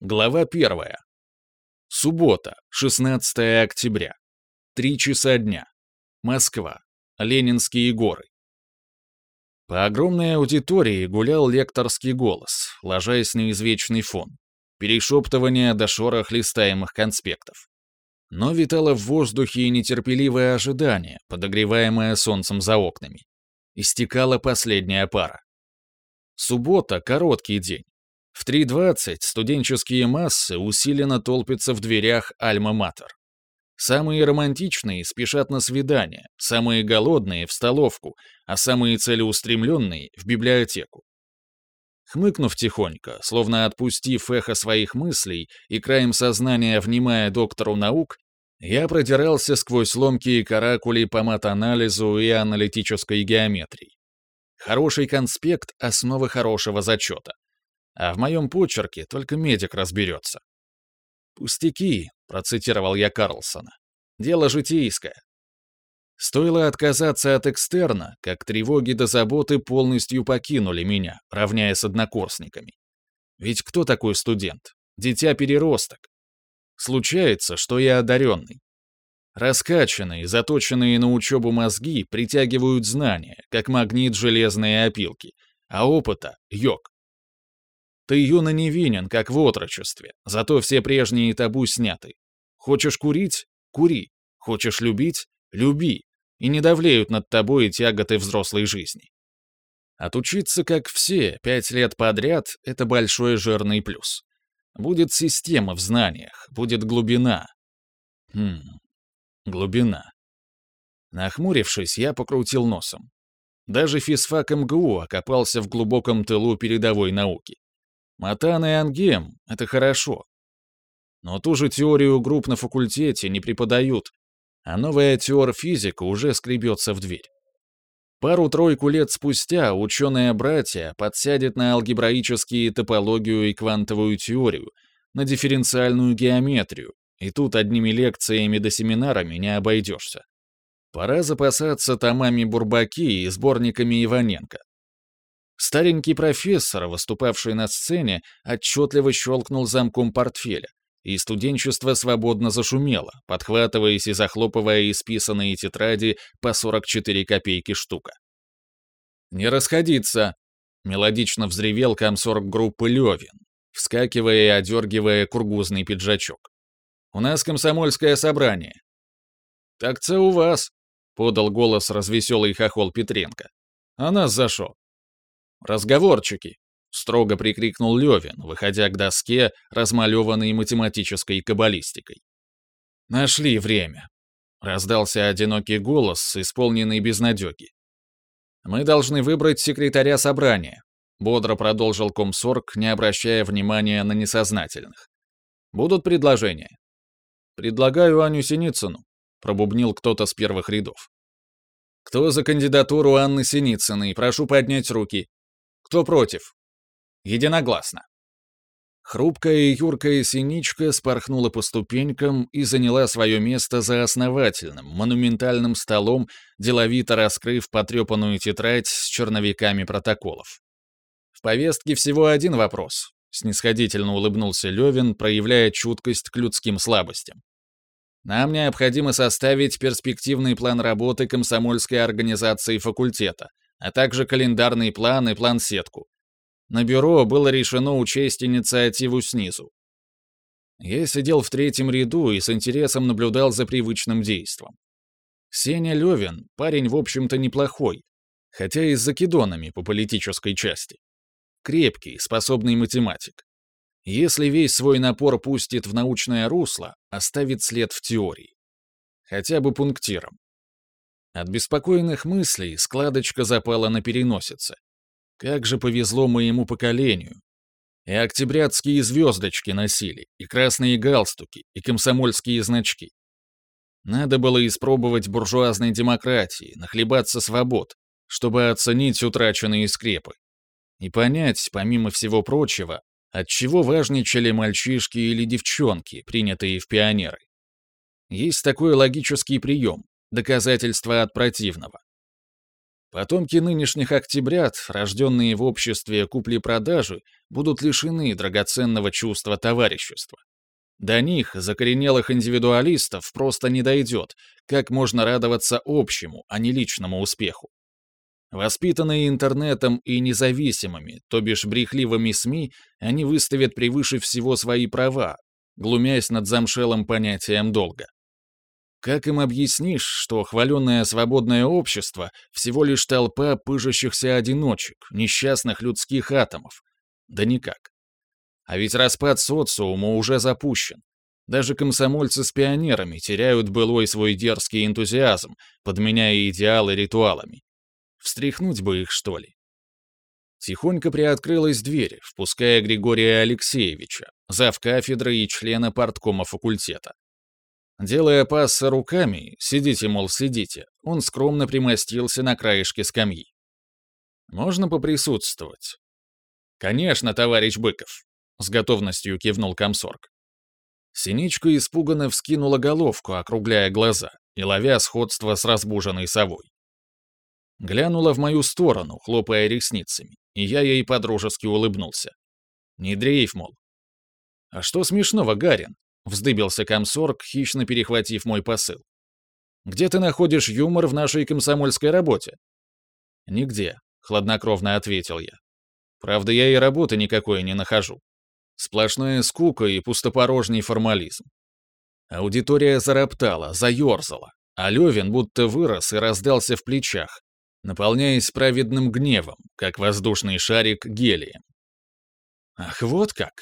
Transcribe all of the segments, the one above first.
Глава 1. Суббота, 16 октября. три часа дня. Москва. Ленинские горы. По огромной аудитории гулял лекторский голос, ложаясь на извечный фон. Перешептывание до шорох листаемых конспектов. Но витало в воздухе нетерпеливое ожидание, подогреваемое солнцем за окнами. Истекала последняя пара. Суббота — короткий день, в 3.20 студенческие массы усиленно толпятся в дверях Альма-Матер. Самые романтичные спешат на свидание, самые голодные — в столовку, а самые целеустремленные — в библиотеку. Хмыкнув тихонько, словно отпустив эхо своих мыслей и краем сознания внимая доктору наук, я продирался сквозь ломкие каракули по матанализу и аналитической геометрии. Хороший конспект — основа хорошего зачета — а в моем почерке только медик разберется». «Пустяки», — процитировал я Карлсона. «Дело житейское». Стоило отказаться от экстерна, как тревоги до заботы полностью покинули меня, равняя с однокурсниками. Ведь кто такой студент? Дитя-переросток. Случается, что я одаренный. Раскачанные, заточенные на учебу мозги притягивают знания, как магнит железные опилки, а опыта — йог. Ты, юно, невинен, как в отрочестве, зато все прежние табу сняты. Хочешь курить? Кури. Хочешь любить? Люби. И не давлеют над тобой тяготы взрослой жизни. Отучиться, как все, пять лет подряд — это большой жирный плюс. Будет система в знаниях, будет глубина. Хм, глубина. Нахмурившись, я покрутил носом. Даже физфак МГУ окопался в глубоком тылу передовой науки. Матан и Ангем — это хорошо. Но ту же теорию групп на факультете не преподают, а новая теор-физика уже скребется в дверь. Пару-тройку лет спустя ученые-братья подсядет на алгебраические топологию и квантовую теорию, на дифференциальную геометрию, и тут одними лекциями да семинарами не обойдешься. Пора запасаться томами Бурбаки и сборниками Иваненко. Старенький профессор, выступавший на сцене, отчетливо щелкнул замком портфеля, и студенчество свободно зашумело, подхватываясь и захлопывая исписанные тетради по 44 копейки штука. «Не расходиться!» — мелодично взревел комсорг группы Левин, вскакивая и одергивая кургузный пиджачок. «У нас комсомольское собрание». «Так це у вас», — подал голос развеселый хохол Петренко. «А нас зашел». «Разговорчики!» — строго прикрикнул Левин, выходя к доске, размалеванной математической каббалистикой. «Нашли время!» — раздался одинокий голос, исполненный безнадёги. «Мы должны выбрать секретаря собрания», — бодро продолжил комсорг, не обращая внимания на несознательных. «Будут предложения?» «Предлагаю Аню Синицыну», — пробубнил кто-то с первых рядов. «Кто за кандидатуру Анны Синицыной? Прошу поднять руки», кто против? Единогласно. Хрупкая юркая синичка спорхнула по ступенькам и заняла свое место за основательным, монументальным столом, деловито раскрыв потрепанную тетрадь с черновиками протоколов. «В повестке всего один вопрос», — снисходительно улыбнулся Левин, проявляя чуткость к людским слабостям. «Нам необходимо составить перспективный план работы комсомольской организации факультета, а также календарный план и план-сетку. На бюро было решено учесть инициативу снизу. Я сидел в третьем ряду и с интересом наблюдал за привычным действом. Сеня Левин — парень, в общем-то, неплохой, хотя и с закидонами по политической части. Крепкий, способный математик. Если весь свой напор пустит в научное русло, оставит след в теории. Хотя бы пунктиром. От беспокойных мыслей складочка запала на переносице. Как же повезло моему поколению. И октябрятские звездочки носили, и красные галстуки, и комсомольские значки. Надо было испробовать буржуазной демократии, нахлебаться свобод, чтобы оценить утраченные скрепы. И понять, помимо всего прочего, от чего важничали мальчишки или девчонки, принятые в пионеры. Есть такой логический прием доказательства от противного. Потомки нынешних октябрят, рожденные в обществе купли-продажи, будут лишены драгоценного чувства товарищества. До них, закоренелых индивидуалистов, просто не дойдет, как можно радоваться общему, а не личному успеху. Воспитанные интернетом и независимыми, то бишь брехливыми СМИ, они выставят превыше всего свои права, глумясь над замшелым понятием долга. Как им объяснишь, что хваленное свободное общество всего лишь толпа пыжащихся одиночек, несчастных людских атомов? Да никак. А ведь распад социума уже запущен. Даже комсомольцы с пионерами теряют былой свой дерзкий энтузиазм, подменяя идеалы ритуалами. Встряхнуть бы их, что ли? Тихонько приоткрылась дверь, впуская Григория Алексеевича, зав кафедры и члена парткома факультета. Делая пассы руками, сидите, мол, сидите, он скромно примостился на краешке скамьи. «Можно поприсутствовать?» «Конечно, товарищ Быков», — с готовностью кивнул комсорг. Синичка испуганно вскинула головку, округляя глаза и ловя сходство с разбуженной совой. Глянула в мою сторону, хлопая ресницами, и я ей подружески улыбнулся. «Не дрейф, мол». «А что смешного, Гарин?» Вздыбился комсорг, хищно перехватив мой посыл. «Где ты находишь юмор в нашей комсомольской работе?» «Нигде», — хладнокровно ответил я. «Правда, я и работы никакой не нахожу. Сплошная скука и пустопорожний формализм». Аудитория зароптала, заёрзала, а Лёвин будто вырос и раздался в плечах, наполняясь праведным гневом, как воздушный шарик гелием. «Ах, вот как!»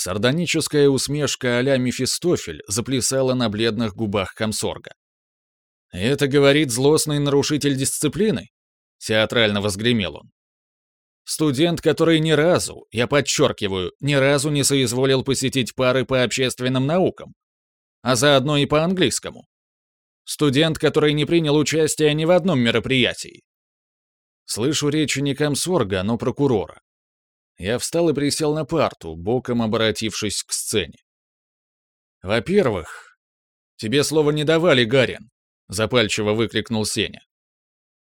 Сардоническая усмешка а-ля Мефистофель заплясала на бледных губах комсорга. «Это, говорит, злостный нарушитель дисциплины?» — театрально возгремел он. «Студент, который ни разу, я подчеркиваю, ни разу не соизволил посетить пары по общественным наукам, а заодно и по английскому. Студент, который не принял участия ни в одном мероприятии. Слышу речи не комсорга, но прокурора я встал и присел на парту, боком обратившись к сцене. «Во-первых, тебе слово не давали, Гарин!» — запальчиво выкрикнул Сеня.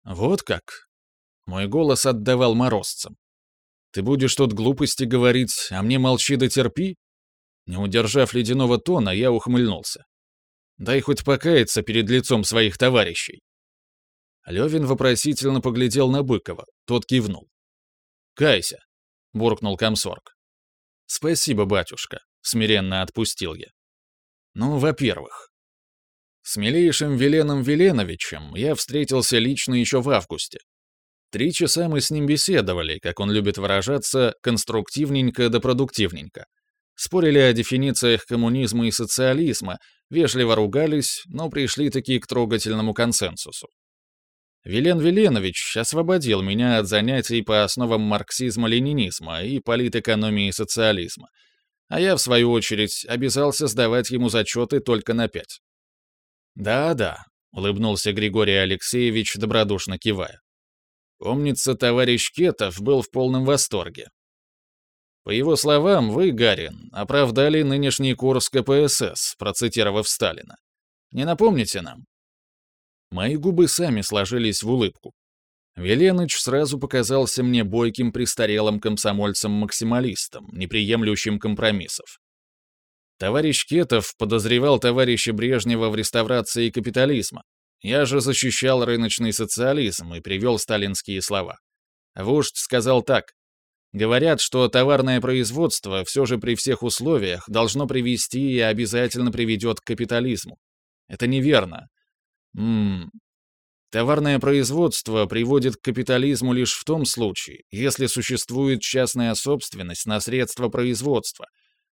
«Вот как?» — мой голос отдавал морозцам. «Ты будешь тут глупости говорить, а мне молчи да терпи?» Не удержав ледяного тона, я ухмыльнулся. «Дай хоть покаяться перед лицом своих товарищей!» Левин вопросительно поглядел на Быкова, тот кивнул. «Кайся!» — буркнул комсорг. «Спасибо, батюшка», — смиренно отпустил я. «Ну, во-первых, с милейшим Веленом Веленовичем я встретился лично еще в августе. Три часа мы с ним беседовали, как он любит выражаться, конструктивненько да продуктивненько. Спорили о дефинициях коммунизма и социализма, вежливо ругались, но пришли таки к трогательному консенсусу. Вилен Веленович освободил меня от занятий по основам марксизма-ленинизма и политэкономии социализма, а я, в свою очередь, обязался сдавать ему зачеты только на пять. «Да-да», — улыбнулся Григорий Алексеевич, добродушно кивая. «Помнится, товарищ Кетов был в полном восторге. По его словам, вы, Гарин, оправдали нынешний курс КПСС, процитировав Сталина. Не напомните нам?» Мои губы сами сложились в улыбку. Веленыч сразу показался мне бойким престарелым комсомольцем-максималистом, неприемлющим компромиссов. Товарищ Кетов подозревал товарища Брежнева в реставрации капитализма. Я же защищал рыночный социализм и привел сталинские слова. Вождь сказал так. Говорят, что товарное производство все же при всех условиях должно привести и обязательно приведет к капитализму. Это неверно. М. Товарное производство приводит к капитализму лишь в том случае, если существует частная собственность на средства производства,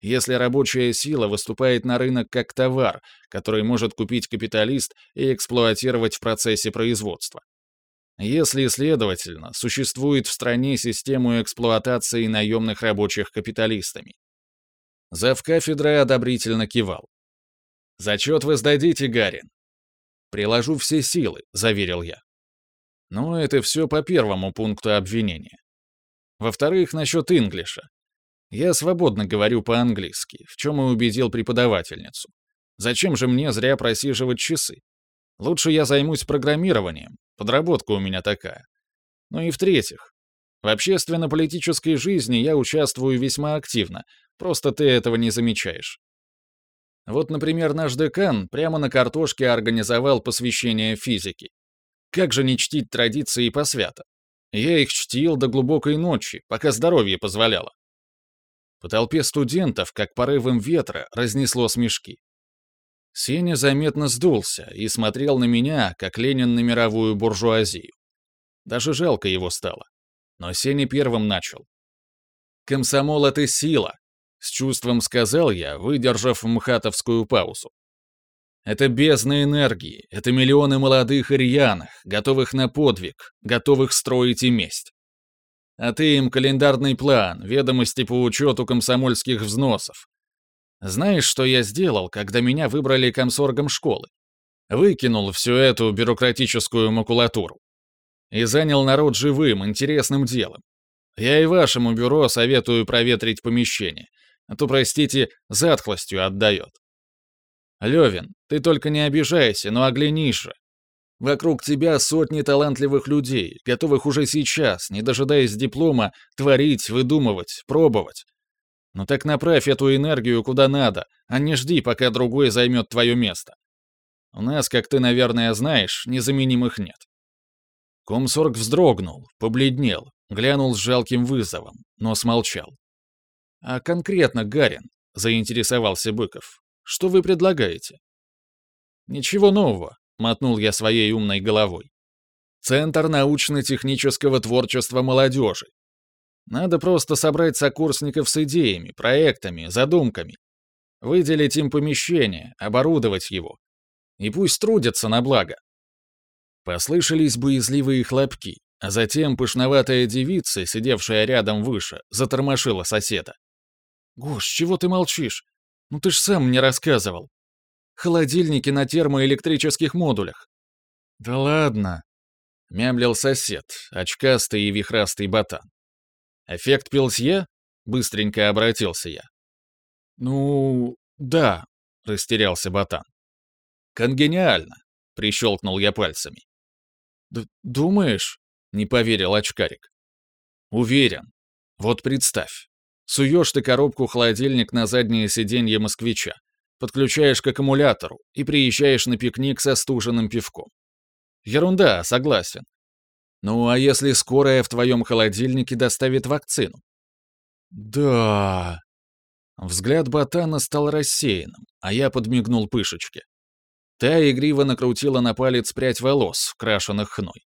если рабочая сила выступает на рынок как товар, который может купить капиталист и эксплуатировать в процессе производства. Если, следовательно, существует в стране систему эксплуатации наемных рабочих капиталистами. Завкафедра одобрительно кивал. «Зачет вы сдадите, Гарин. Приложу все силы», — заверил я. Но это все по первому пункту обвинения. Во-вторых, насчет инглиша. Я свободно говорю по-английски, в чем и убедил преподавательницу. Зачем же мне зря просиживать часы? Лучше я займусь программированием, подработка у меня такая. Ну и в-третьих, в общественно-политической жизни я участвую весьма активно, просто ты этого не замечаешь. Вот, например, наш декан прямо на картошке организовал посвящение физике. Как же не чтить традиции посвято? Я их чтил до глубокой ночи, пока здоровье позволяло. По толпе студентов, как порывом ветра, разнесло смешки. Сеня заметно сдулся и смотрел на меня, как Ленин на мировую буржуазию. Даже жалко его стало. Но Сеня первым начал. «Комсомол — это сила, — с чувством сказал я, выдержав мхатовскую паузу. Это бездна энергии, это миллионы молодых ирьяных, готовых на подвиг, готовых строить и месть. А ты им календарный план, ведомости по учету комсомольских взносов. Знаешь, что я сделал, когда меня выбрали комсоргом школы? Выкинул всю эту бюрократическую макулатуру. И занял народ живым, интересным делом. Я и вашему бюро советую проветрить помещение а то, простите, затхлостью отдает. Левин, ты только не обижайся, но оглянишь же. Вокруг тебя сотни талантливых людей, готовых уже сейчас, не дожидаясь диплома, творить, выдумывать, пробовать. Но так направь эту энергию куда надо, а не жди, пока другой займет твое место. У нас, как ты, наверное, знаешь, незаменимых нет. Комсорг вздрогнул, побледнел, глянул с жалким вызовом, но смолчал. «А конкретно, Гарин», — заинтересовался Быков, — «что вы предлагаете?» «Ничего нового», — мотнул я своей умной головой. «Центр научно-технического творчества молодежи. Надо просто собрать сокурсников с идеями, проектами, задумками, выделить им помещение, оборудовать его. И пусть трудятся на благо». Послышались боязливые хлопки, а затем пышноватая девица, сидевшая рядом выше, затормошила соседа. Гош, чего ты молчишь? Ну ты ж сам мне рассказывал. Холодильники на термоэлектрических модулях. Да ладно. Мямлил сосед, очкастый и вихрастый ботан. Эффект пилсье? Быстренько обратился я. Ну, да, растерялся ботан. Конгениально, прищелкнул я пальцами. Д думаешь? Не поверил очкарик. Уверен. Вот представь, Суешь ты коробку-холодильник на заднее сиденье москвича, подключаешь к аккумулятору и приезжаешь на пикник со стуженным пивком. Ерунда, согласен. Ну а если скорая в твоем холодильнике доставит вакцину? Да. Взгляд ботана стал рассеянным, а я подмигнул пышечке. Та игриво накрутила на палец прядь волос, крашенных хной.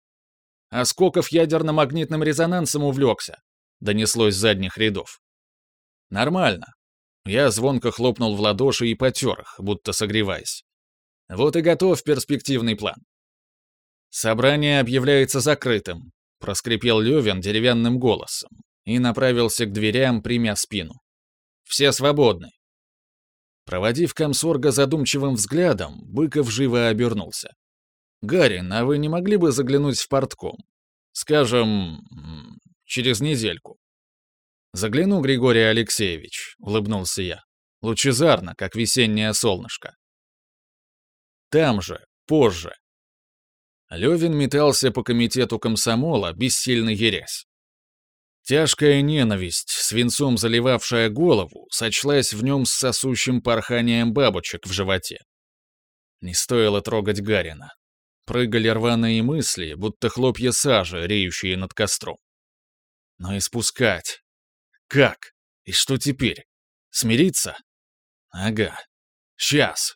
А Скоков ядерно-магнитным резонансом увлекся, донеслось с задних рядов. Нормально. Я звонко хлопнул в ладоши и потер их, будто согреваясь. Вот и готов перспективный план. Собрание объявляется закрытым, проскрипел Левин деревянным голосом и направился к дверям, примя спину. Все свободны. Проводив комсорга задумчивым взглядом, Быков живо обернулся. «Гарин, а вы не могли бы заглянуть в портком? Скажем, через недельку?» «Загляну, Григорий Алексеевич», — улыбнулся я. «Лучезарно, как весеннее солнышко». Там же, позже. Левин метался по комитету комсомола, бессильно ерясь. Тяжкая ненависть, свинцом заливавшая голову, сочлась в нем с сосущим порханием бабочек в животе. Не стоило трогать Гарина. Прыгали рваные мысли, будто хлопья сажи, реющие над костром. Но испускать, как? И что теперь? Смириться? Ага. Сейчас.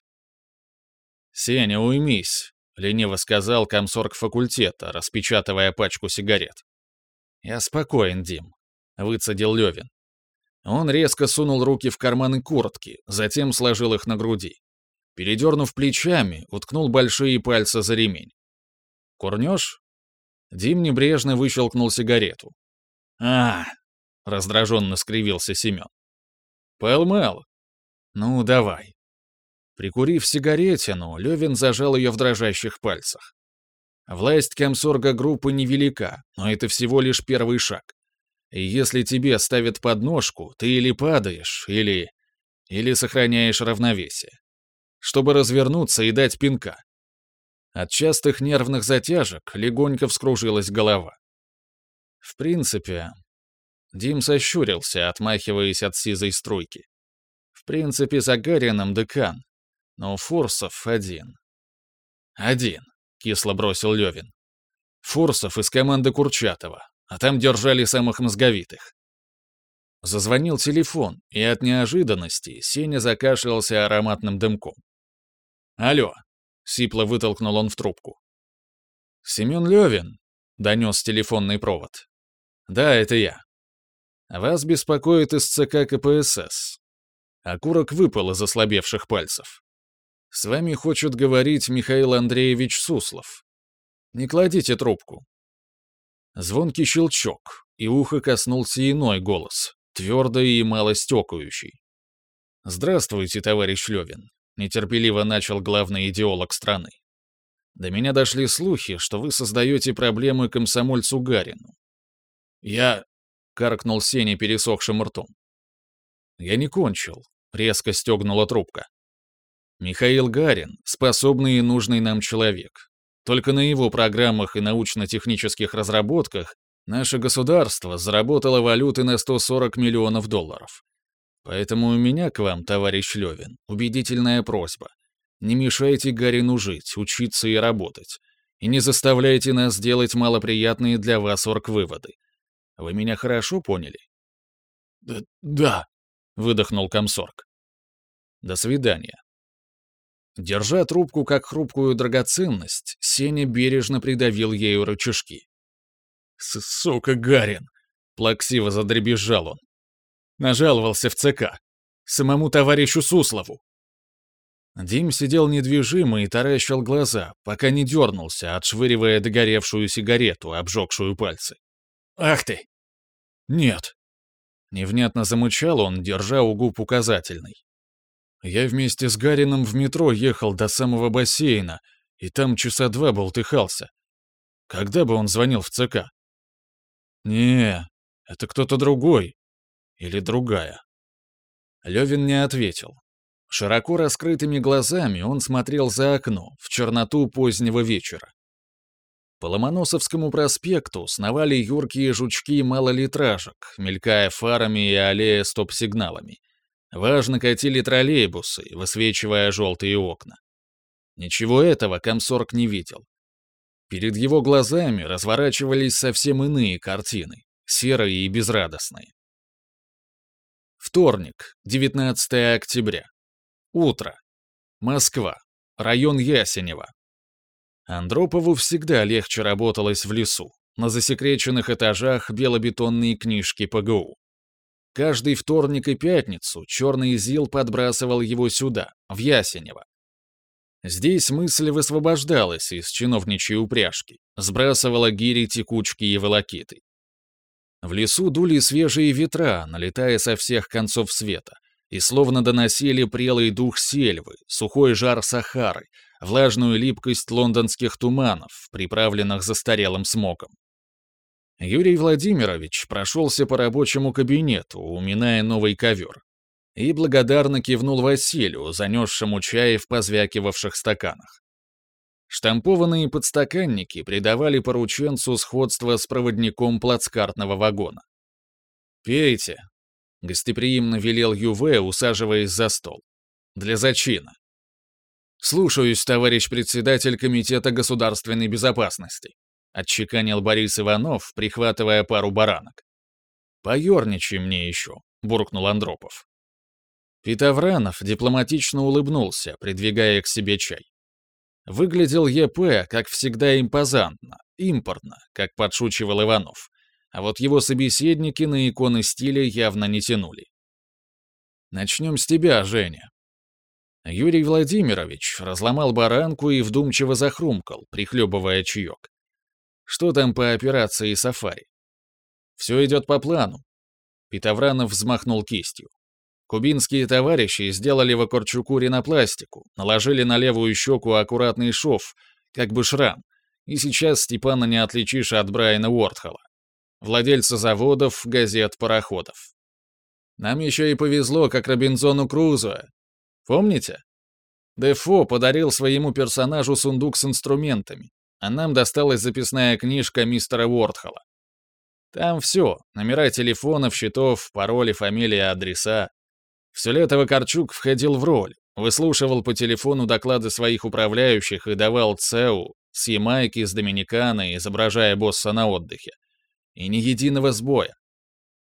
Сеня, уймись, лениво сказал комсорг факультета, распечатывая пачку сигарет. Я спокоен, Дим, выцедил Левин. Он резко сунул руки в карманы куртки, затем сложил их на груди. Передернув плечами, уткнул большие пальцы за ремень. «Курнешь?» Дим небрежно выщелкнул сигарету. «А, — раздраженно скривился Семен. «Пэл-мэл? Ну, давай». Прикурив сигаретину, Левин зажал ее в дрожащих пальцах. Власть комсорга группы невелика, но это всего лишь первый шаг. И если тебе ставят подножку, ты или падаешь, или... или сохраняешь равновесие. Чтобы развернуться и дать пинка. От частых нервных затяжек легонько вскружилась голова. В принципе, Димса щурился, отмахиваясь от сизой струйки. В принципе, за Гарином декан, но Фурсов один. «Один», — кисло бросил Левин. «Фурсов из команды Курчатова, а там держали самых мозговитых». Зазвонил телефон, и от неожиданности Сеня закашлялся ароматным дымком. «Алло!» — сипло вытолкнул он в трубку. «Семен Левин!» — донес телефонный провод. «Да, это я. Вас беспокоит СЦК КПСС. А Окурок выпал из ослабевших пальцев. С вами хочет говорить Михаил Андреевич Суслов. Не кладите трубку. Звонкий щелчок, и ухо коснулся иной голос, твердый и малостекающий. «Здравствуйте, товарищ Левин», — нетерпеливо начал главный идеолог страны. «До меня дошли слухи, что вы создаете проблемы комсомольцу Гарину». «Я каркнул Сеня пересохшим ртом. «Я не кончил», — резко стегнула трубка. «Михаил Гарин — способный и нужный нам человек. Только на его программах и научно-технических разработках наше государство заработало валюты на 140 миллионов долларов. Поэтому у меня к вам, товарищ Левин, убедительная просьба. Не мешайте Гарину жить, учиться и работать. И не заставляйте нас делать малоприятные для вас орг-выводы. Вы меня хорошо поняли?» «Да», да — выдохнул комсорг. «До свидания». Держа трубку как хрупкую драгоценность, Сеня бережно придавил ею рычажки. «Сука, Гарин!» — плаксиво задребезжал он. Нажаловался в ЦК. Самому товарищу Суслову. Дим сидел недвижимо и таращил глаза, пока не дернулся, отшвыривая догоревшую сигарету, обжегшую пальцы. Ах ты! Нет. Невнятно замычал он, держа у губ указательный. Я вместе с Гарином в метро ехал до самого бассейна, и там часа два болтыхался. Когда бы он звонил в ЦК? Не, это кто-то другой. Или другая. Левин не ответил. Широко раскрытыми глазами он смотрел за окно, в черноту позднего вечера. По Ломоносовскому проспекту сновали юркие жучки малолитражек, мелькая фарами и аллея стоп-сигналами. Важно катили троллейбусы, высвечивая желтые окна. Ничего этого комсорг не видел. Перед его глазами разворачивались совсем иные картины, серые и безрадостные. Вторник, 19 октября. Утро. Москва. Район Ясенева. Андропову всегда легче работалось в лесу, на засекреченных этажах белобетонные книжки ПГУ. Каждый вторник и пятницу черный ЗИЛ подбрасывал его сюда, в Ясенево. Здесь мысль высвобождалась из чиновничьей упряжки, сбрасывала гири, текучки и волокиты. В лесу дули свежие ветра, налетая со всех концов света, и словно доносили прелый дух сельвы, сухой жар Сахары, влажную липкость лондонских туманов, приправленных застарелым смоком. Юрий Владимирович прошелся по рабочему кабинету, уминая новый ковер, и благодарно кивнул Василию, занесшему чай в позвякивавших стаканах. Штампованные подстаканники придавали порученцу сходство с проводником плацкартного вагона. «Пейте», — гостеприимно велел Юве, усаживаясь за стол. «Для зачина». «Слушаюсь, товарищ председатель Комитета государственной безопасности», отчеканил Борис Иванов, прихватывая пару баранок. «Поерничай мне еще», — буркнул Андропов. Питовранов дипломатично улыбнулся, придвигая к себе чай. Выглядел ЕП, как всегда, импозантно, импортно, как подшучивал Иванов, а вот его собеседники на иконы стиля явно не тянули. «Начнем с тебя, Женя», Юрий Владимирович разломал баранку и вдумчиво захрумкал, прихлебывая чаек. Что там по операции «Сафари»? Все идет по плану. Петовранов взмахнул кистью. Кубинские товарищи сделали Вакарчуку ринопластику, наложили на левую щеку аккуратный шов, как бы шрам, и сейчас Степана не отличишь от Брайана Уортхола, владельца заводов, газет, пароходов. Нам еще и повезло, как Робинзону Крузо, Помните? Дефо подарил своему персонажу сундук с инструментами, а нам досталась записная книжка мистера Уортхола. Там все, номера телефонов, счетов, пароли, фамилии, адреса. Все лето Вакарчук входил в роль, выслушивал по телефону доклады своих управляющих и давал ЦЭУ с Ямайки, с Доминикана, изображая босса на отдыхе. И ни единого сбоя.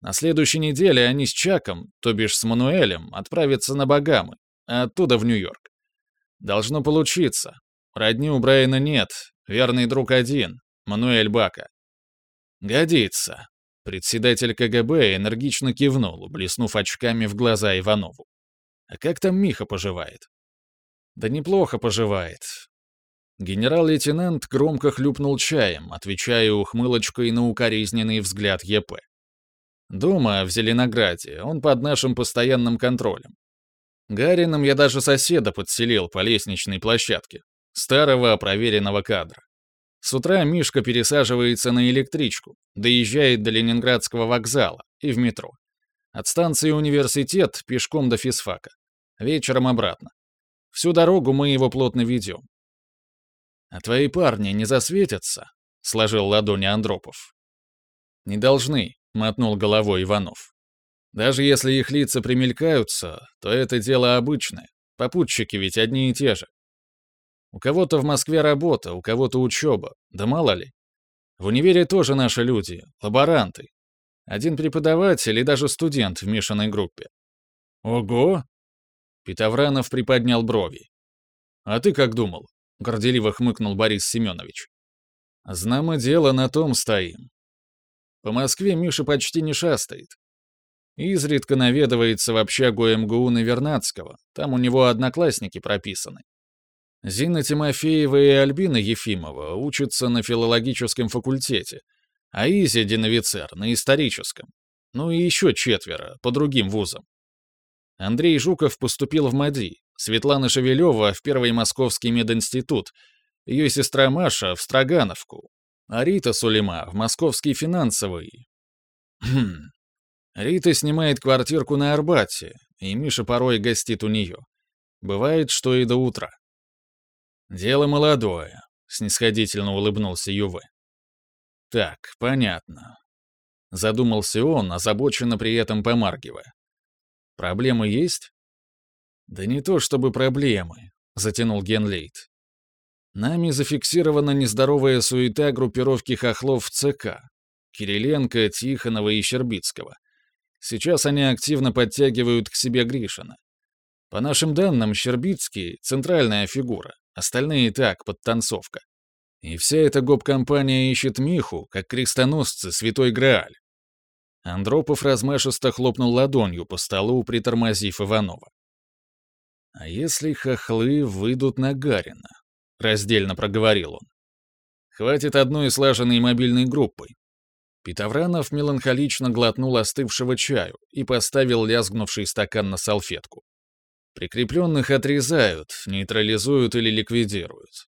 На следующей неделе они с Чаком, то бишь с Мануэлем, отправятся на Багамы, оттуда в Нью-Йорк. Должно получиться. Родни у Брайана нет, верный друг один, Мануэль Бака. Годится. Председатель КГБ энергично кивнул, блеснув очками в глаза Иванову. А как там Миха поживает? Да неплохо поживает. Генерал-лейтенант громко хлюпнул чаем, отвечая ухмылочкой на укоризненный взгляд ЕП. Дома, в Зеленограде, он под нашим постоянным контролем. Гарином я даже соседа подселил по лестничной площадке, старого проверенного кадра. С утра Мишка пересаживается на электричку, доезжает до Ленинградского вокзала и в метро. От станции университет пешком до физфака. Вечером обратно. Всю дорогу мы его плотно ведем. «А твои парни не засветятся?» — сложил ладони Андропов. «Не должны», — мотнул головой Иванов. Даже если их лица примелькаются, то это дело обычное. Попутчики ведь одни и те же. У кого-то в Москве работа, у кого-то учеба, да мало ли. В универе тоже наши люди, лаборанты. Один преподаватель и даже студент в мешанной группе. Ого! Петовранов приподнял брови. А ты как думал? Горделиво хмыкнул Борис Семенович. Знамо дело на том стоим. По Москве Миша почти не шастает изредка наведывается в общагу МГУ Навернадского. Там у него одноклассники прописаны. Зина Тимофеева и Альбина Ефимова учатся на филологическом факультете, а Изя Диновицер — на историческом. Ну и еще четверо, по другим вузам. Андрей Жуков поступил в МАДИ, Светлана Шевелева — в Первый Московский мединститут, ее сестра Маша — в Строгановку, а Рита Сулейма — в Московский финансовый. Хм. Рита снимает квартирку на Арбате, и Миша порой гостит у нее. Бывает, что и до утра. «Дело молодое», — снисходительно улыбнулся Юве. «Так, понятно». Задумался он, озабоченно при этом помаргивая. «Проблемы есть?» «Да не то чтобы проблемы», — затянул Генлейт. «Нами зафиксирована нездоровая суета группировки хохлов в ЦК, Кириленко, Тихонова и Щербицкого. Сейчас они активно подтягивают к себе Гришина. По нашим данным, Щербицкий — центральная фигура, остальные — так, подтанцовка. И вся эта гоп-компания ищет Миху, как крестоносцы Святой Грааль. Андропов размашисто хлопнул ладонью по столу, притормозив Иванова. «А если хохлы выйдут на Гарина?» — раздельно проговорил он. «Хватит одной слаженной мобильной группой. Питавранов меланхолично глотнул остывшего чаю и поставил лязгнувший стакан на салфетку. Прикрепленных отрезают, нейтрализуют или ликвидируют.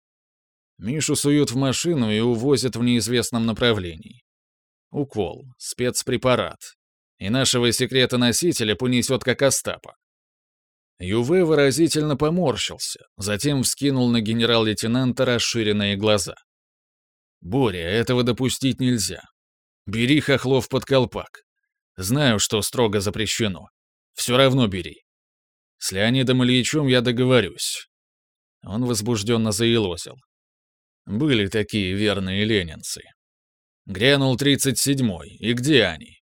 Мишу суют в машину и увозят в неизвестном направлении. Укол, спецпрепарат. И нашего секрета-носителя понесет как Остапа. Юве выразительно поморщился, затем вскинул на генерал-лейтенанта расширенные глаза. «Боря, этого допустить нельзя. Бери хохлов под колпак. Знаю, что строго запрещено. Все равно бери. С Леонидом Ильичем я договорюсь. Он возбужденно заилозил. Были такие верные ленинцы. Грянул тридцать седьмой. и где они?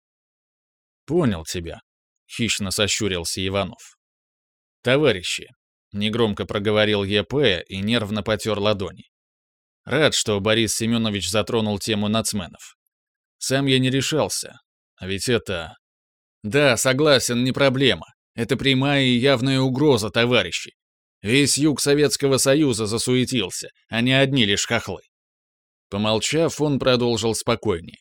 Понял тебя, хищно сощурился Иванов. Товарищи, негромко проговорил ЕП и нервно потер ладони. Рад, что Борис Семенович затронул тему нацменов. Сам я не решался. А ведь это... Да, согласен, не проблема. Это прямая и явная угроза, товарищи. Весь юг Советского Союза засуетился, а не одни лишь хохлы. Помолчав, он продолжил спокойнее.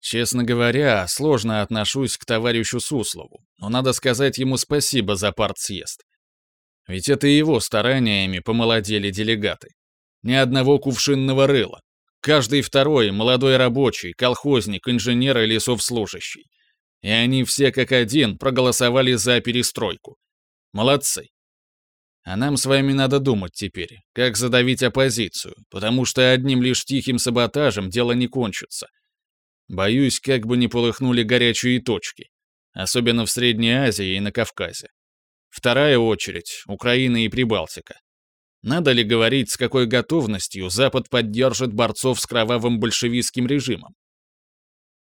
Честно говоря, сложно отношусь к товарищу Суслову, но надо сказать ему спасибо за партсъезд. Ведь это его стараниями помолодели делегаты. Ни одного кувшинного рыла. Каждый второй – молодой рабочий, колхозник, инженер или совслужащий. И они все как один проголосовали за перестройку. Молодцы. А нам с вами надо думать теперь, как задавить оппозицию, потому что одним лишь тихим саботажем дело не кончится. Боюсь, как бы не полыхнули горячие точки, особенно в Средней Азии и на Кавказе. Вторая очередь – Украина и Прибалтика. Надо ли говорить, с какой готовностью Запад поддержит борцов с кровавым большевистским режимом?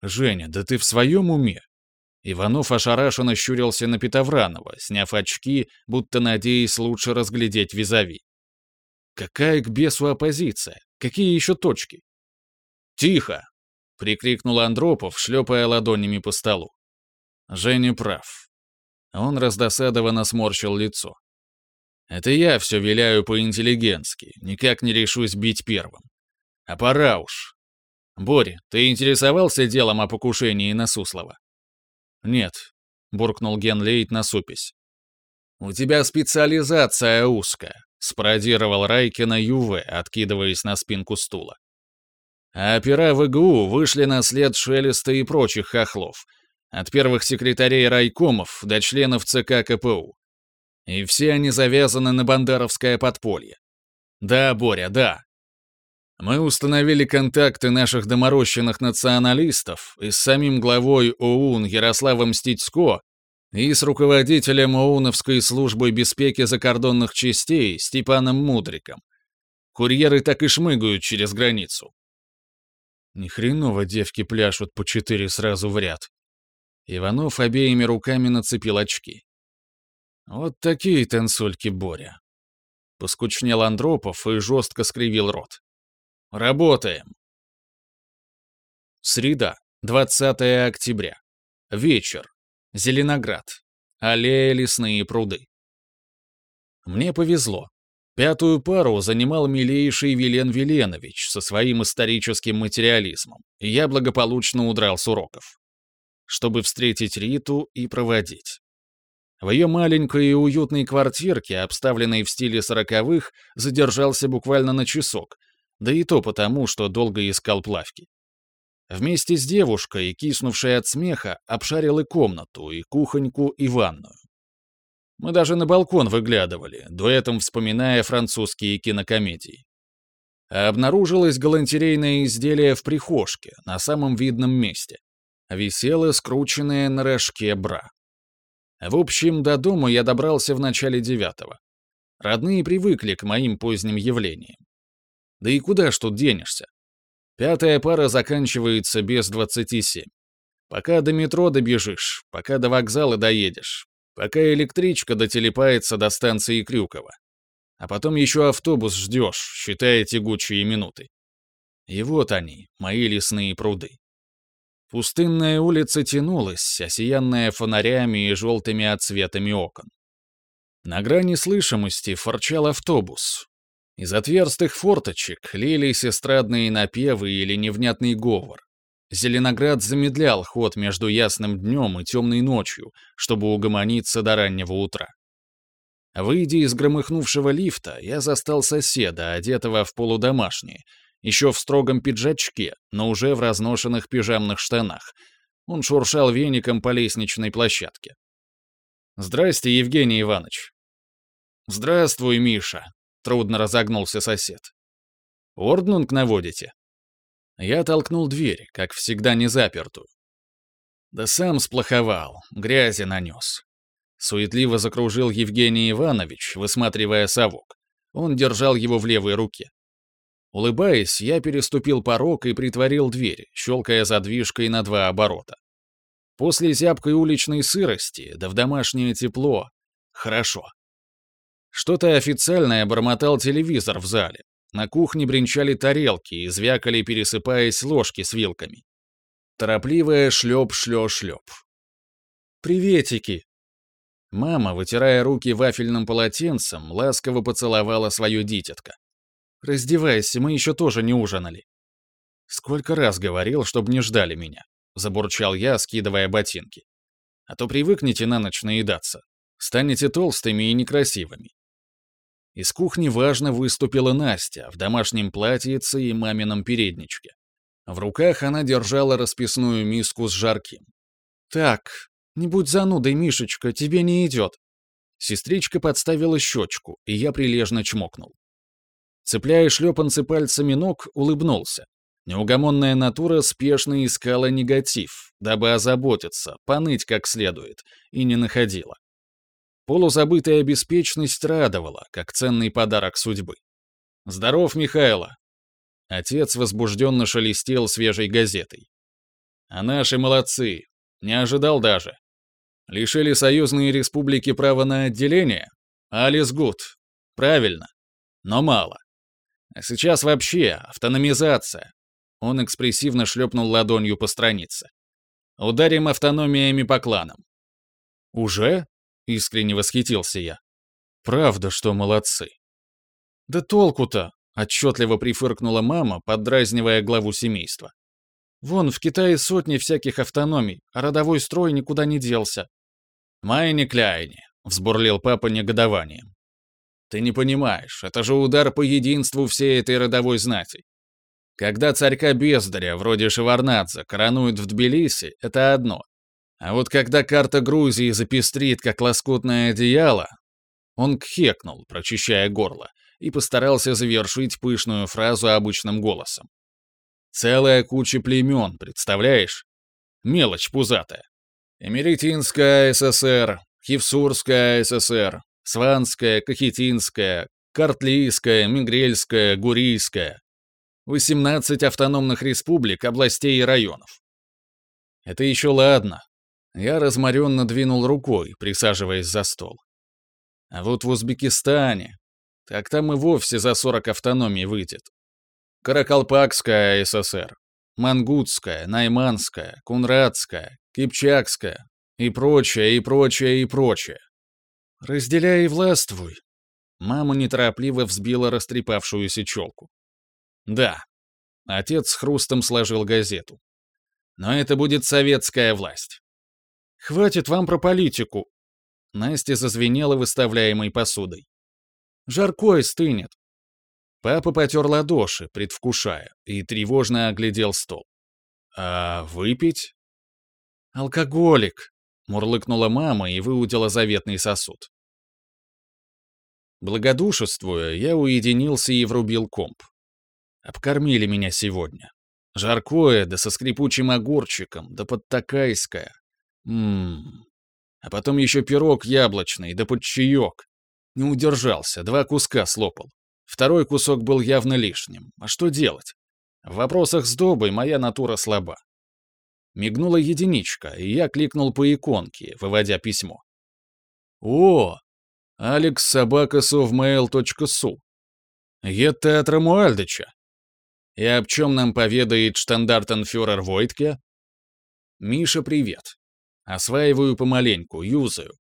«Женя, да ты в своем уме?» Иванов ошарашенно щурился на Петовранова, сняв очки, будто надеясь лучше разглядеть визави. «Какая к бесу оппозиция? Какие еще точки?» «Тихо!» — прикрикнул Андропов, шлепая ладонями по столу. «Женя прав». Он раздосадованно сморщил лицо. Это я все виляю по-интеллигентски, никак не решусь бить первым. А пора уж. Боря, ты интересовался делом о покушении на Суслова? Нет, буркнул Генлейт на супись. У тебя специализация узкая, спародировал Райкина Юве, откидываясь на спинку стула. А опера ВГУ вышли на след Шелеста и прочих хохлов, от первых секретарей райкомов до членов ЦК КПУ. И все они завязаны на бандеровское подполье. Да, Боря, да. Мы установили контакты наших доморощенных националистов и с самим главой ОУН Ярославом Стицко и с руководителем ОУНовской службы беспеки закордонных частей Степаном Мудриком. Курьеры так и шмыгают через границу. Ни хреново девки пляшут по четыре сразу в ряд. Иванов обеими руками нацепил очки. Вот такие танцульки, Боря. Поскучнел Андропов и жестко скривил рот. Работаем. Среда, 20 октября. Вечер. Зеленоград. Аллея лесные пруды. Мне повезло. Пятую пару занимал милейший Вилен Виленович со своим историческим материализмом, и я благополучно удрал с уроков, чтобы встретить Риту и проводить. В ее маленькой и уютной квартирке, обставленной в стиле сороковых, задержался буквально на часок, да и то потому, что долго искал плавки. Вместе с девушкой, киснувшей от смеха, обшарил и комнату, и кухоньку, и ванную. Мы даже на балкон выглядывали, дуэтом вспоминая французские кинокомедии. А обнаружилось галантерейное изделие в прихожке, на самом видном месте. Висело скрученное на рожке бра. В общем, до дома я добрался в начале девятого. Родные привыкли к моим поздним явлениям. Да и куда ж тут денешься? Пятая пара заканчивается без 27. Пока до метро добежишь, пока до вокзала доедешь, пока электричка дотелепается до станции Крюкова. А потом еще автобус ждешь, считая тягучие минуты. И вот они, мои лесные пруды. Пустынная улица тянулась, осиянная фонарями и желтыми отсветами окон. На грани слышимости форчал автобус. Из отверстых форточек лились эстрадные напевы или невнятный говор. Зеленоград замедлял ход между ясным днем и темной ночью, чтобы угомониться до раннего утра. Выйдя из громыхнувшего лифта, я застал соседа, одетого в полудомашнее, еще в строгом пиджачке, но уже в разношенных пижамных штанах. Он шуршал веником по лестничной площадке. «Здрасте, Евгений Иванович». «Здравствуй, Миша», — трудно разогнулся сосед. «Орднунг наводите?» Я толкнул дверь, как всегда не запертую. Да сам сплоховал, грязи нанес. Суетливо закружил Евгений Иванович, высматривая совок. Он держал его в левой руке. Улыбаясь, я переступил порог и притворил дверь, щелкая задвижкой на два оборота. После зябкой уличной сырости, да в домашнее тепло. Хорошо. Что-то официальное бормотал телевизор в зале. На кухне бренчали тарелки и звякали, пересыпаясь ложки с вилками. Торопливое шлеп-шлё-шлеп. «Приветики!» Мама, вытирая руки вафельным полотенцем, ласково поцеловала свою дитятка. Раздеваясь, мы еще тоже не ужинали. Сколько раз говорил, чтобы не ждали меня. Забурчал я, скидывая ботинки. А то привыкнете на ночь наедаться. Станете толстыми и некрасивыми. Из кухни важно выступила Настя в домашнем платьице и мамином передничке. В руках она держала расписную миску с жарким. «Так, не будь занудой, Мишечка, тебе не идет». Сестричка подставила щечку, и я прилежно чмокнул. Цепляя шлепанцы пальцами ног, улыбнулся. Неугомонная натура спешно искала негатив, дабы озаботиться, поныть как следует, и не находила. Полузабытая беспечность радовала, как ценный подарок судьбы. «Здоров, Михайло!» Отец возбужденно шелестел свежей газетой. «А наши молодцы! Не ожидал даже! Лишили союзные республики права на отделение? Алис Гуд! Правильно! Но мало. А сейчас вообще автономизация. Он экспрессивно шлепнул ладонью по странице. Ударим автономиями по кланам. Уже? Искренне восхитился я. Правда, что молодцы. Да толку-то, отчетливо прифыркнула мама, поддразнивая главу семейства. Вон, в Китае сотни всяких автономий, а родовой строй никуда не делся. «Майне кляйне», — взбурлил папа негодованием. Ты не понимаешь, это же удар по единству всей этой родовой знати. Когда царька бездаря, вроде Шеварнадзе, коронуют в Тбилиси, это одно. А вот когда карта Грузии запестрит, как лоскутное одеяло, он кхекнул, прочищая горло, и постарался завершить пышную фразу обычным голосом. Целая куча племен, представляешь? Мелочь пузатая. Эмеретинская ССР, Хевсурская ССР, Сванская, Кахетинская, Картлийская, Мигрельская, Гурийская. 18 автономных республик, областей и районов. Это еще ладно. Я разморенно двинул рукой, присаживаясь за стол. А вот в Узбекистане, так там и вовсе за 40 автономий выйдет. Каракалпакская ССР, Мангутская, Найманская, Кунрадская, Кипчакская и прочее, и прочее, и прочее. «Разделяй властвуй!» Мама неторопливо взбила растрепавшуюся челку. «Да». Отец с хрустом сложил газету. «Но это будет советская власть». «Хватит вам про политику!» Настя зазвенела выставляемой посудой. «Жаркое стынет!» Папа потер ладоши, предвкушая, и тревожно оглядел стол. «А выпить?» «Алкоголик!» Мурлыкнула мама и выудила заветный сосуд. Благодушествуя, я уединился и врубил комп. Обкормили меня сегодня. Жаркое, да со скрипучим огурчиком, да под такайское. Ммм. А потом еще пирог яблочный, да под чаек. Не удержался, два куска слопал. Второй кусок был явно лишним. А что делать? В вопросах сдобы моя натура слаба. Мигнула единичка, и я кликнул по иконке, выводя письмо. «О! alexsobakasovmail.su Это от Рамуальдыча. И об чем нам поведает штандартенфюрер Войтке?» «Миша, привет. Осваиваю помаленьку, юзаю.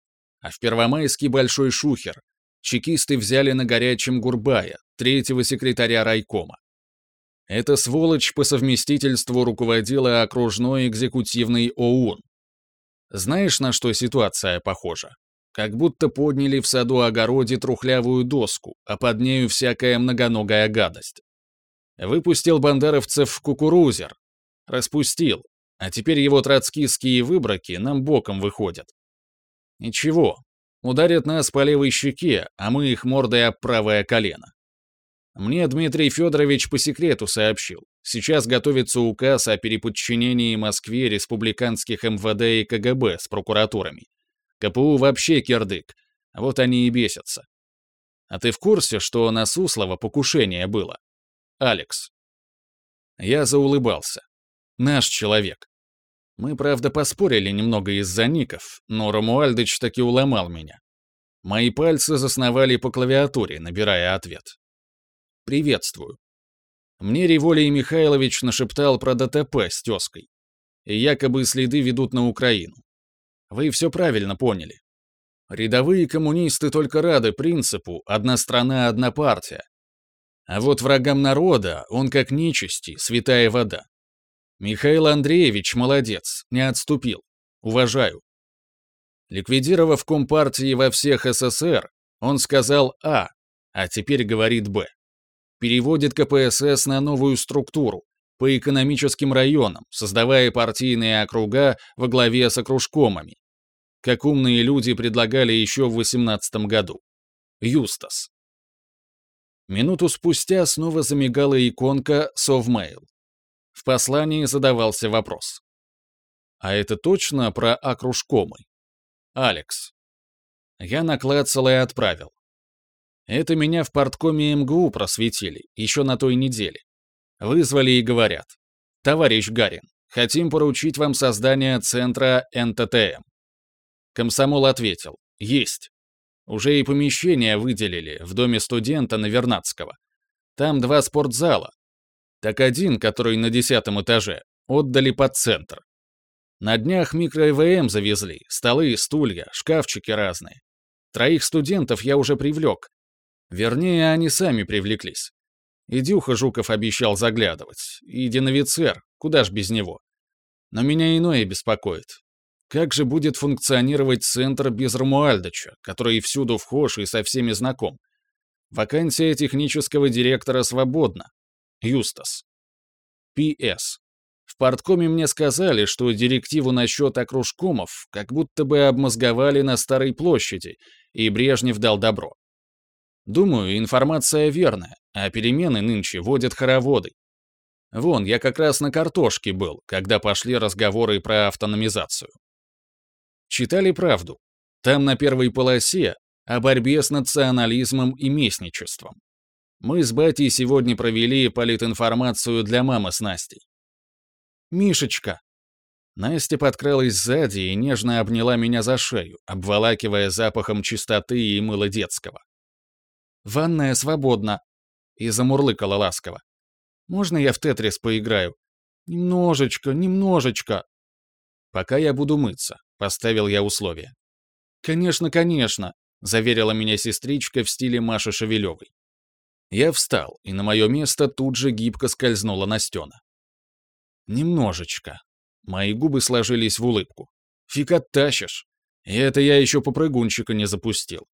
А в Первомайский большой шухер. Чекисты взяли на горячем Гурбая, третьего секретаря райкома. Эта сволочь по совместительству руководила окружной экзекутивной ОУН. Знаешь, на что ситуация похожа? Как будто подняли в саду-огороде трухлявую доску, а под нею всякая многоногая гадость. Выпустил бандеровцев в кукурузер. Распустил. А теперь его троцкистские выброки нам боком выходят. Ничего. Ударят нас по левой щеке, а мы их мордой об правое колено. Мне Дмитрий Федорович по секрету сообщил. Сейчас готовится указ о переподчинении Москве республиканских МВД и КГБ с прокуратурами. КПУ вообще кирдык. Вот они и бесятся. А ты в курсе, что на Суслова покушение было? Алекс. Я заулыбался. Наш человек. Мы, правда, поспорили немного из-за ников, но Рамуальдыч таки уломал меня. Мои пальцы засновали по клавиатуре, набирая ответ. Приветствую. Мне Револий Михайлович нашептал про ДТП с тёской И якобы следы ведут на Украину. Вы всё правильно поняли. Рядовые коммунисты только рады принципу «одна страна, одна партия». А вот врагам народа он как нечисти, святая вода. Михаил Андреевич молодец, не отступил. Уважаю. Ликвидировав Компартии во всех СССР, он сказал «А», а теперь говорит «Б» переводит КПСС на новую структуру по экономическим районам, создавая партийные округа во главе с окружкомами, как умные люди предлагали еще в 18 году. Юстас. Минуту спустя снова замигала иконка «Совмейл». В послании задавался вопрос. «А это точно про окружкомы?» «Алекс». Я наклацал и отправил. Это меня в порткоме МГУ просветили еще на той неделе. Вызвали и говорят. «Товарищ Гарин, хотим поручить вам создание центра НТТМ». Эм». Комсомол ответил. «Есть. Уже и помещение выделили в доме студента на Вернадского. Там два спортзала. Так один, который на десятом этаже, отдали под центр. На днях микро-ЭВМ завезли, столы, стулья, шкафчики разные. Троих студентов я уже привлек, Вернее, а они сами привлеклись. И Дюха Жуков обещал заглядывать. И Диновицер, куда ж без него. Но меня иное беспокоит. Как же будет функционировать центр без Рамуальдыча, который всюду вхож и со всеми знаком? Вакансия технического директора свободна. Юстас. П.С. В парткоме мне сказали, что директиву насчет окружкомов как будто бы обмозговали на Старой площади, и Брежнев дал добро. Думаю, информация верная, а перемены нынче водят хороводы. Вон, я как раз на картошке был, когда пошли разговоры про автономизацию. Читали правду. Там на первой полосе о борьбе с национализмом и местничеством. Мы с батей сегодня провели политинформацию для мамы с Настей. «Мишечка!» Настя подкралась сзади и нежно обняла меня за шею, обволакивая запахом чистоты и мыла детского. Ванная свободна!» И замурлыкала ласково. «Можно я в тетрис поиграю?» «Немножечко, немножечко!» «Пока я буду мыться», — поставил я условие. «Конечно, конечно!» — заверила меня сестричка в стиле Маши Шевелевой. Я встал, и на мое место тут же гибко скользнула Настена. «Немножечко», Мои губы сложились в улыбку. «Фиг оттащишь! И это я еще попрыгунчика не запустил.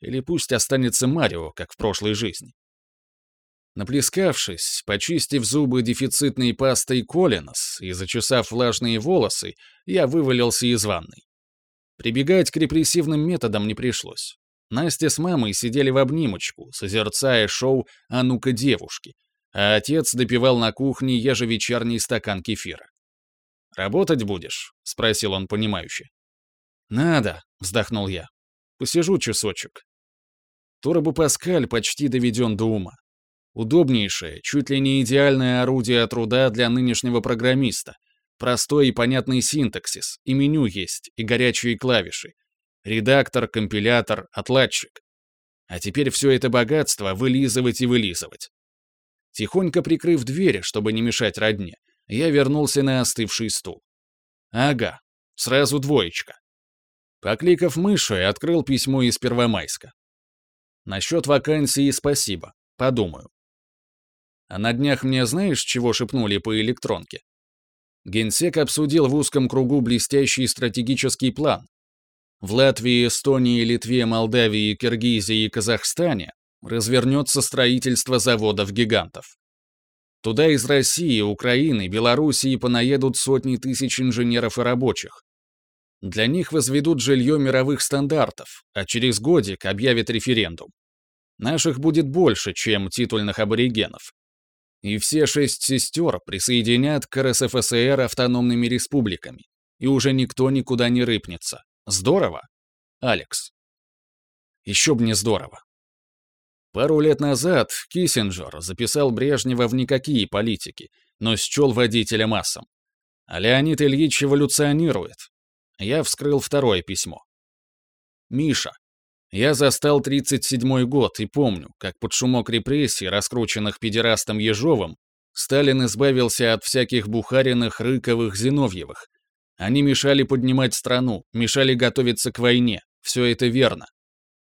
Или пусть останется Марио, как в прошлой жизни. Наплескавшись, почистив зубы дефицитной пастой Колинос и зачесав влажные волосы, я вывалился из ванной. Прибегать к репрессивным методам не пришлось. Настя с мамой сидели в обнимочку, созерцая шоу «А ну-ка, девушки», а отец допивал на кухне ежевечерний стакан кефира. «Работать будешь?» — спросил он понимающе. «Надо», — вздохнул я. «Посижу часочек, Торобу Паскаль почти доведен до ума. Удобнейшее, чуть ли не идеальное орудие труда для нынешнего программиста. Простой и понятный синтаксис, и меню есть, и горячие клавиши. Редактор, компилятор, отладчик. А теперь все это богатство вылизывать и вылизывать. Тихонько прикрыв дверь, чтобы не мешать родне, я вернулся на остывший стул. Ага, сразу двоечка. Покликав мышью, открыл письмо из Первомайска. Насчет вакансии спасибо. Подумаю. А на днях мне знаешь, чего шепнули по электронке? Генсек обсудил в узком кругу блестящий стратегический план. В Латвии, Эстонии, Литве, Молдавии, Киргизии и Казахстане развернется строительство заводов-гигантов. Туда из России, Украины, Белоруссии понаедут сотни тысяч инженеров и рабочих. Для них возведут жилье мировых стандартов, а через годик объявят референдум. Наших будет больше, чем титульных аборигенов. И все шесть сестер присоединят к РСФСР автономными республиками. И уже никто никуда не рыпнется. Здорово? Алекс. Еще бы не здорово. Пару лет назад Киссинджер записал Брежнева в никакие политики, но счел водителя массам. А Леонид Ильич эволюционирует, я вскрыл второе письмо. «Миша, я застал 37-й год и помню, как под шумок репрессий, раскрученных педерастом Ежовым, Сталин избавился от всяких Бухариных, Рыковых, Зиновьевых. Они мешали поднимать страну, мешали готовиться к войне. Все это верно.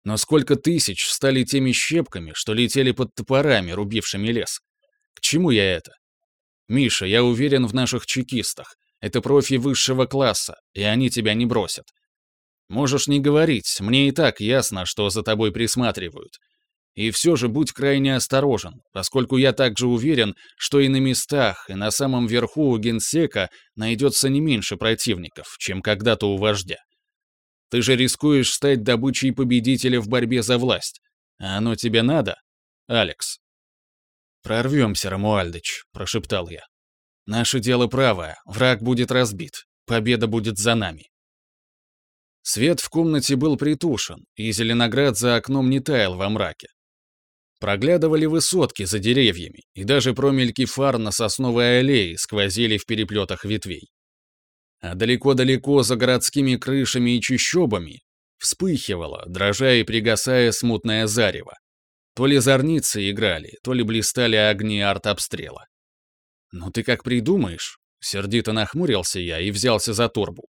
Но сколько тысяч стали теми щепками, что летели под топорами, рубившими лес? К чему я это? Миша, я уверен в наших чекистах. Это профи высшего класса, и они тебя не бросят. Можешь не говорить, мне и так ясно, что за тобой присматривают. И все же будь крайне осторожен, поскольку я также уверен, что и на местах, и на самом верху у генсека найдется не меньше противников, чем когда-то у вождя. Ты же рискуешь стать добычей победителя в борьбе за власть. А оно тебе надо? Алекс. «Прорвемся, Рамуальдыч», — прошептал я. Наше дело правое, враг будет разбит, победа будет за нами. Свет в комнате был притушен, и Зеленоград за окном не таял во мраке. Проглядывали высотки за деревьями, и даже промельки фар на сосновой аллее сквозили в переплетах ветвей. А далеко-далеко за городскими крышами и чащобами вспыхивало, дрожа и пригасая смутное зарево. То ли зорницы играли, то ли блистали огни артобстрела. «Ну ты как придумаешь!» Сердито нахмурился я и взялся за торбу.